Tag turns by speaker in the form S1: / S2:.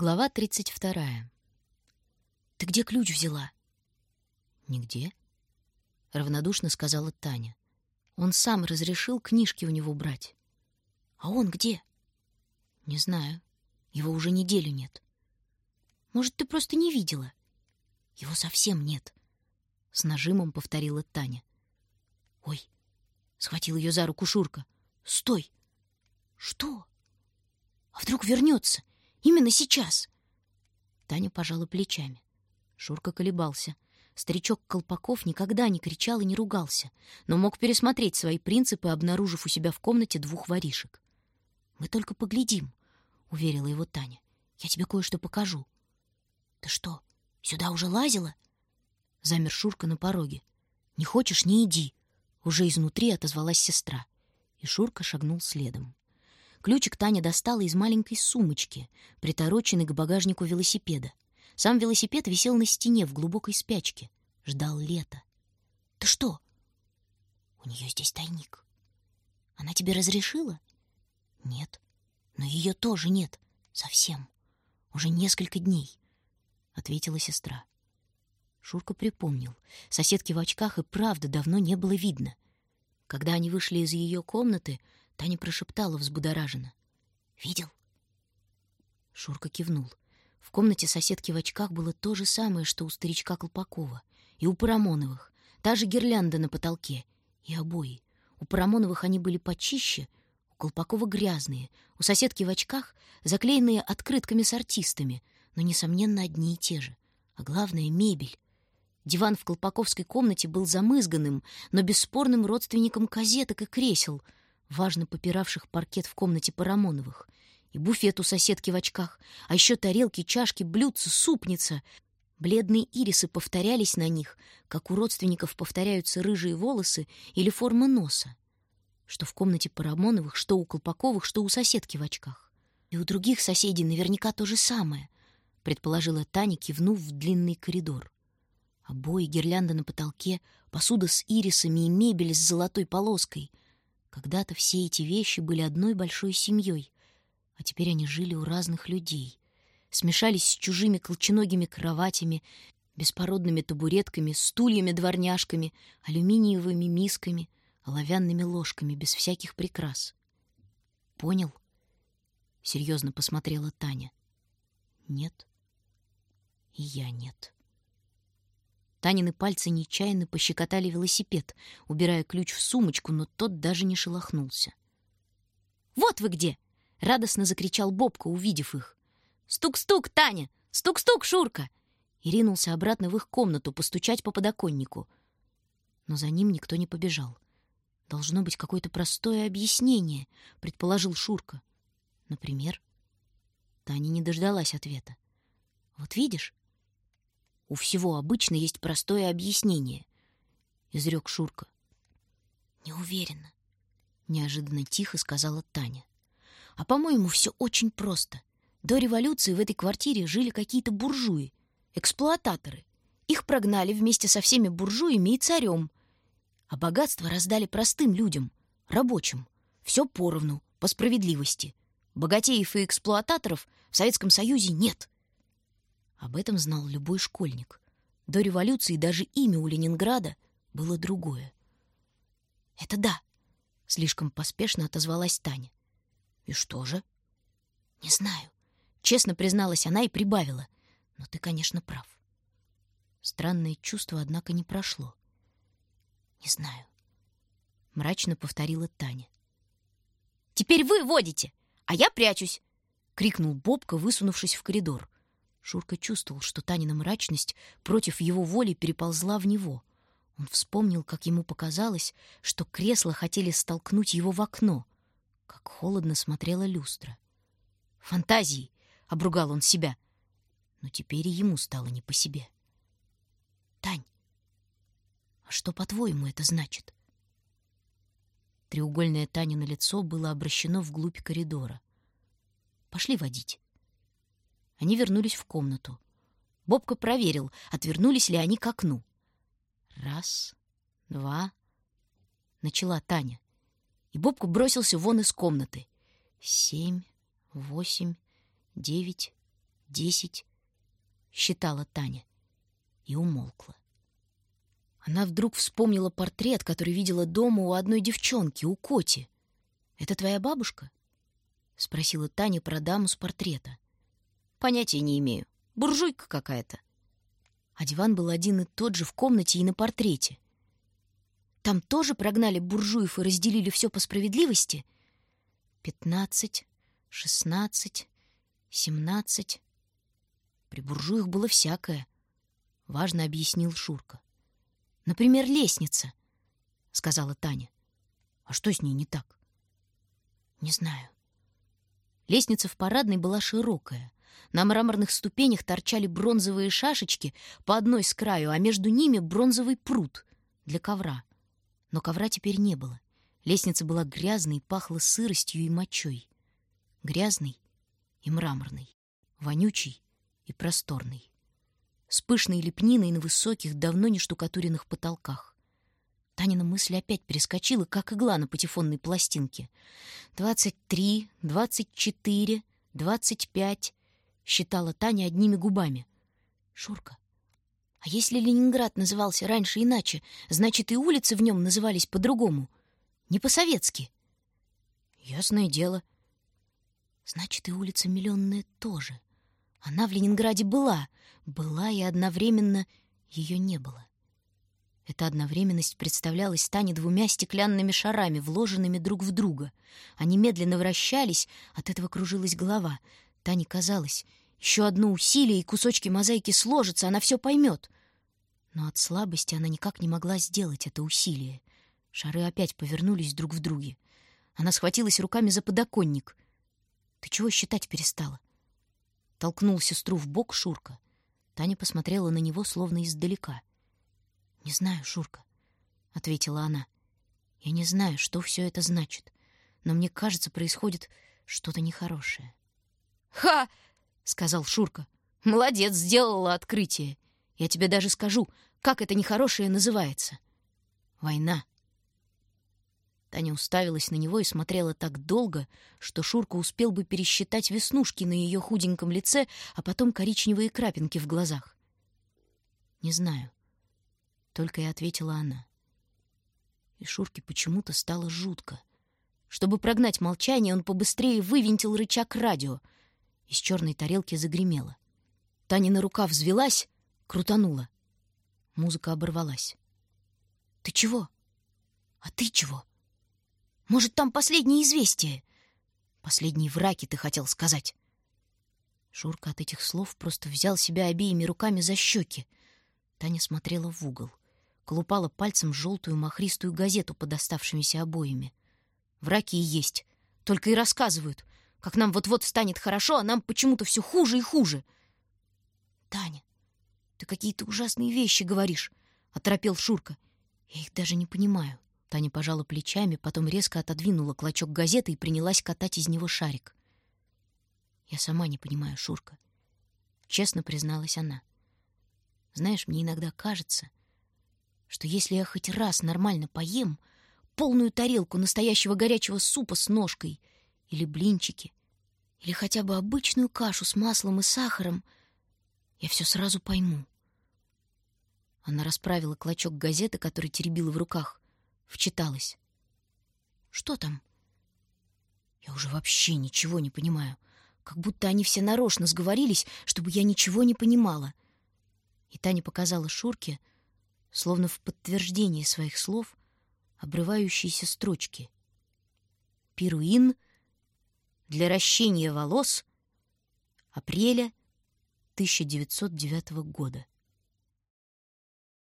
S1: Глава 32. «Ты где ключ взяла?» «Нигде», — равнодушно сказала Таня. «Он сам разрешил книжки у него брать». «А он где?» «Не знаю. Его уже неделю нет». «Может, ты просто не видела?» «Его совсем нет», — с нажимом повторила Таня. «Ой!» — схватил ее за руку Шурка. «Стой!» «Что? А вдруг вернется? Именно сейчас?» Таня пожала плечами. Шурка колебался. Старичок Колпаков никогда не кричал и не ругался, но мог пересмотреть свои принципы, обнаружив у себя в комнате двух воришек. «Мы только поглядим», — уверила его Таня. «Я тебе кое-что покажу». «Ты что, сюда уже лазила?» Замер Шурка на пороге. «Не хочешь — не иди», — уже изнутри отозвалась сестра. И Шурка шагнул следом. Ключик Таня достала из маленькой сумочки, притороченной к багажнику велосипеда. Сам велосипед висел на стене в глубокой спячке. Ждал лета. «Ты что?» «У нее здесь тайник». «Она тебе разрешила?» «Нет. Но ее тоже нет. Совсем. Уже несколько дней», — ответила сестра. Шурка припомнил. Соседки в очках и правда давно не было видно. Когда они вышли из ее комнаты, Таня прошептала взбудораженно. «Видел?» Шурка кивнул. В комнате соседки в очках было то же самое, что у старичка Колпакова. И у Парамоновых. Та же гирлянда на потолке. И обои. У Парамоновых они были почище, у Колпакова грязные. У соседки в очках заклеенные открытками с артистами, но, несомненно, одни и те же. А главное — мебель. Диван в колпаковской комнате был замызганным, но бесспорным родственником казеток и кресел — важно попиравших паркет в комнате Парамоновых, и буфет у соседки в очках, а еще тарелки, чашки, блюдца, супница. Бледные ирисы повторялись на них, как у родственников повторяются рыжие волосы или форма носа. Что в комнате Парамоновых, что у Колпаковых, что у соседки в очках. И у других соседей наверняка то же самое, предположила Таня, кивнув в длинный коридор. Обои, гирлянда на потолке, посуда с ирисами и мебель с золотой полоской — когда-то все эти вещи были одной большой семьей, а теперь они жили у разных людей, смешались с чужими колченогими кроватями, беспородными табуретками, стульями-дворняжками, алюминиевыми мисками, оловянными ложками без всяких прикрас. «Понял?» — серьезно посмотрела Таня. «Нет». «И я нет». Танины пальцы нечаянно пощекотали велосипед, убирая ключ в сумочку, но тот даже не шелохнулся. «Вот вы где!» — радостно закричал Бобка, увидев их. «Стук-стук, Таня! Стук-стук, Шурка!» И ринулся обратно в их комнату постучать по подоконнику. Но за ним никто не побежал. «Должно быть какое-то простое объяснение», — предположил Шурка. «Например?» Таня не дождалась ответа. «Вот видишь, у всего обычно есть простое объяснение, — изрек Шурка. Не уверена, — неожиданно тихо сказала Таня. А, по-моему, все очень просто. До революции в этой квартире жили какие-то буржуи, эксплуататоры. Их прогнали вместе со всеми буржуями и царем. А богатство раздали простым людям, рабочим. Все поровну, по справедливости. Богатеев и эксплуататоров в Советском Союзе нет — об этом знал любой школьник. До революции даже имя у Ленинграда было другое. «Это да», — слишком поспешно отозвалась Таня. «И что же?» «Не знаю», — честно призналась она и прибавила. «Но ты, конечно, прав». Странное чувство, однако, не прошло. «Не знаю», — мрачно повторила Таня. «Теперь вы водите, а я прячусь!» — крикнул Бобка, высунувшись в коридор. Шурка чувствовал, что Танина мрачность против его воли переползла в него. Он вспомнил, как ему показалось, что кресло хотели столкнуть его в окно. Как холодно смотрела люстра. «Фантазии!» — обругал он себя. Но теперь ему стало не по себе. «Тань, а что, по-твоему, это значит?» Треугольное Танино лицо было обращено вглубь коридора. «Пошли водить». Они вернулись в комнату. Бобка проверил, отвернулись ли они к окну. Раз, два, начала Таня. И Бобка бросился вон из комнаты. Семь, восемь, девять, десять, считала Таня и умолкла. Она вдруг вспомнила портрет, который видела дома у одной девчонки, у Коти. «Это твоя бабушка?» — спросила Таня про даму с портрета. «Понятия не имею. Буржуйка какая-то». А диван был один и тот же в комнате и на портрете. Там тоже прогнали буржуев и разделили все по справедливости? Пятнадцать, шестнадцать, семнадцать. При буржуях было всякое, — важно объяснил Шурка. Например, лестница, — сказала Таня. А что с ней не так? Не знаю. Лестница в парадной была широкая. На мраморных ступенях торчали бронзовые шашечки по одной с краю, а между ними бронзовый пруд для ковра. Но ковра теперь не было. Лестница была грязной, пахла сыростью и мочой. Грязный и мраморный, вонючий и просторный. С пышной лепниной на высоких, давно не штукатуренных потолках. Танина мысль опять перескочила, как игла на патефонной пластинке. «Двадцать три, двадцать четыре, двадцать пять», — считала Таня одними губами. «Шурка, а если Ленинград назывался раньше иначе, значит, и улицы в нем назывались по-другому, не по-советски». «Ясное дело». «Значит, и улица Миллионная тоже. Она в Ленинграде была, была и одновременно ее не было». Эта одновременность представлялась Тане двумя стеклянными шарами, вложенными друг в друга. Они медленно вращались, от этого кружилась голова. Тане казалось, еще одно усилие, и кусочки мозаики сложатся, она все поймет. Но от слабости она никак не могла сделать это усилие. Шары опять повернулись друг в друге. Она схватилась руками за подоконник. «Ты чего считать перестала?» Толкнул сестру в бок Шурка. Таня посмотрела на него, словно издалека — «Не знаю, Шурка», — ответила она. «Я не знаю, что все это значит, но мне кажется, происходит что-то нехорошее». «Ха!» — сказал Шурка. «Молодец, сделала открытие. Я тебе даже скажу, как это нехорошее называется. Война». Таня уставилась на него и смотрела так долго, что Шурка успел бы пересчитать веснушки на ее худеньком лице, а потом коричневые крапинки в глазах. «Не знаю», только и ответила она. И Шурке почему-то стало жутко. Чтобы прогнать молчание, он побыстрее вывинтил рычаг радио. Из черной тарелки загремело. Танина рука взвелась, крутанула. Музыка оборвалась. «Ты чего? А ты чего? Может, там последние известия?» «Последние враки, ты хотел сказать». Шурка от этих слов просто взял себя обеими руками за щеки. Таня смотрела в угол колупала пальцем желтую махристую газету под оставшимися обоями. Враки и есть. Только и рассказывают, как нам вот-вот станет хорошо, а нам почему-то все хуже и хуже. «Таня, ты какие-то ужасные вещи говоришь», — оторопел Шурка. «Я их даже не понимаю». Таня пожала плечами, потом резко отодвинула клочок газеты и принялась катать из него шарик. «Я сама не понимаю, Шурка», — честно призналась она. «Знаешь, мне иногда кажется, что если я хоть раз нормально поем, полную тарелку настоящего горячего супа с ножкой или блинчики, или хотя бы обычную кашу с маслом и сахаром, я все сразу пойму. Она расправила клочок газеты, который теребила в руках, вчиталась. «Что там?» «Я уже вообще ничего не понимаю. Как будто они все нарочно сговорились, чтобы я ничего не понимала». И Таня показала Шурке, словно в подтверждение своих слов, обрывающиеся строчки. Пируин для ращения волос апреля 1909 года.